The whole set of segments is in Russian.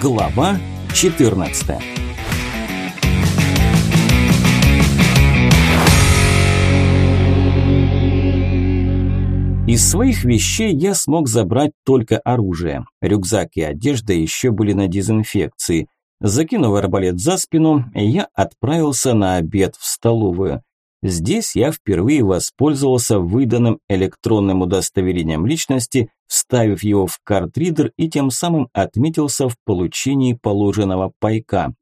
Глава 14 Из своих вещей я смог забрать только оружие. Рюкзак и одежда еще были на дезинфекции. Закинув арбалет за спину, я отправился на обед в столовую. Здесь я впервые воспользовался выданным электронным удостоверением личности, вставив его в картридер и тем самым отметился в получении положенного пайка.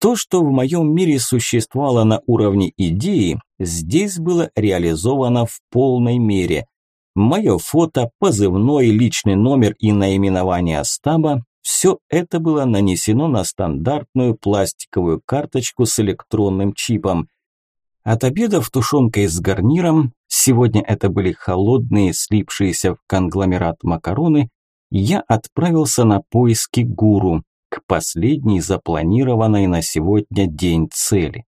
То, что в моем мире существовало на уровне идеи, здесь было реализовано в полной мере. Мое фото, позывной, личный номер и наименование стаба – все это было нанесено на стандартную пластиковую карточку с электронным чипом – от обедов тушенкой с гарниром, сегодня это были холодные, слипшиеся в конгломерат макароны, я отправился на поиски гуру, к последней запланированной на сегодня день цели.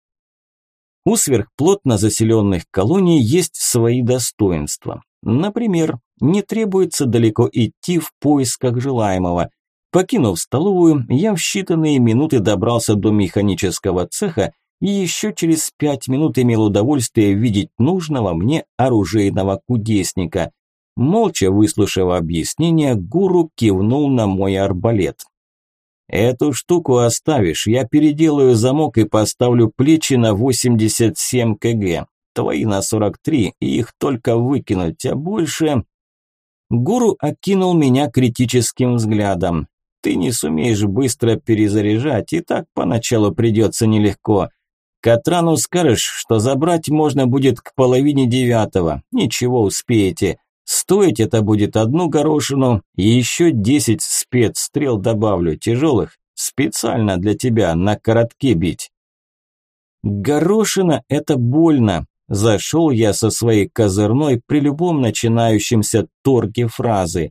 У сверхплотно заселенных колоний есть свои достоинства. Например, не требуется далеко идти в поисках желаемого. Покинув столовую, я в считанные минуты добрался до механического цеха и еще через пять минут имел удовольствие видеть нужного мне оружейного кудесника. Молча выслушав объяснение, гуру кивнул на мой арбалет. «Эту штуку оставишь, я переделаю замок и поставлю плечи на 87 кг. Твои на 43, и их только выкинуть, а больше...» Гуру окинул меня критическим взглядом. «Ты не сумеешь быстро перезаряжать, и так поначалу придется нелегко. Катрану скажешь, что забрать можно будет к половине девятого. Ничего, успеете. Стоить это будет одну горошину и еще десять спецстрел добавлю, тяжелых, специально для тебя, на коротке бить. Горошина – это больно. Зашел я со своей козырной при любом начинающемся торге фразы.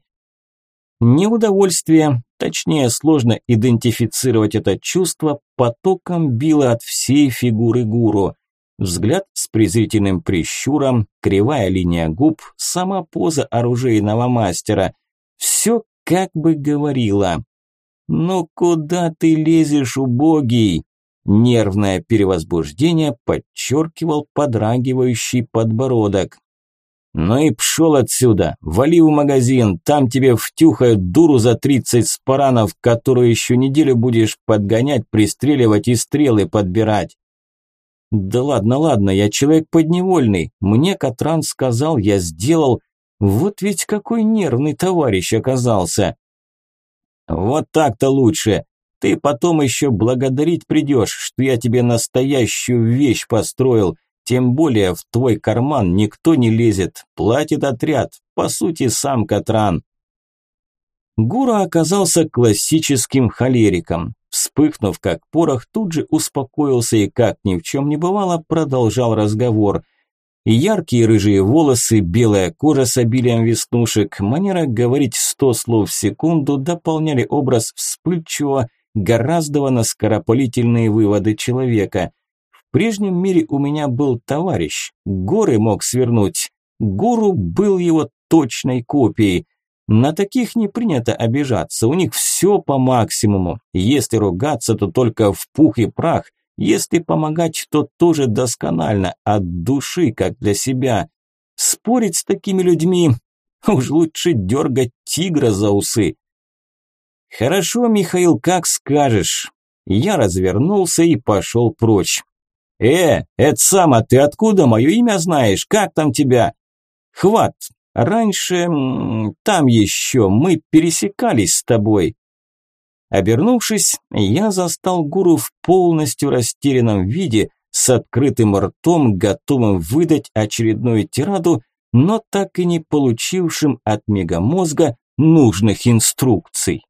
Неудовольствие, точнее сложно идентифицировать это чувство, потоком било от всей фигуры гуру. Взгляд с презрительным прищуром, кривая линия губ, сама поза оружейного мастера. Все как бы говорило. «Ну куда ты лезешь, убогий?» Нервное перевозбуждение подчеркивал подрагивающий подбородок. «Ну и пшел отсюда, вали в магазин, там тебе втюхают дуру за тридцать спаранов, которую еще неделю будешь подгонять, пристреливать и стрелы подбирать». «Да ладно, ладно, я человек подневольный, мне Катран сказал, я сделал, вот ведь какой нервный товарищ оказался». «Вот так-то лучше, ты потом еще благодарить придешь, что я тебе настоящую вещь построил». Тем более в твой карман никто не лезет, платит отряд, по сути сам Катран. Гура оказался классическим холериком. Вспыхнув как порох, тут же успокоился и, как ни в чем не бывало, продолжал разговор. Яркие рыжие волосы, белая кожа с обилием веснушек, манера говорить сто слов в секунду дополняли образ вспыльчивого, гораздо на скоропалительные выводы человека – прежнем мире у меня был товарищ, горы мог свернуть. Гуру был его точной копией. На таких не принято обижаться, у них все по максимуму. Если ругаться, то только в пух и прах. Если помогать, то тоже досконально, от души, как для себя. Спорить с такими людьми, уж лучше дергать тигра за усы. Хорошо, Михаил, как скажешь. Я развернулся и пошел прочь. «Э, это сама, ты откуда мое имя знаешь? Как там тебя?» «Хват, раньше там еще мы пересекались с тобой». Обернувшись, я застал гуру в полностью растерянном виде, с открытым ртом, готовым выдать очередную тираду, но так и не получившим от мегамозга нужных инструкций.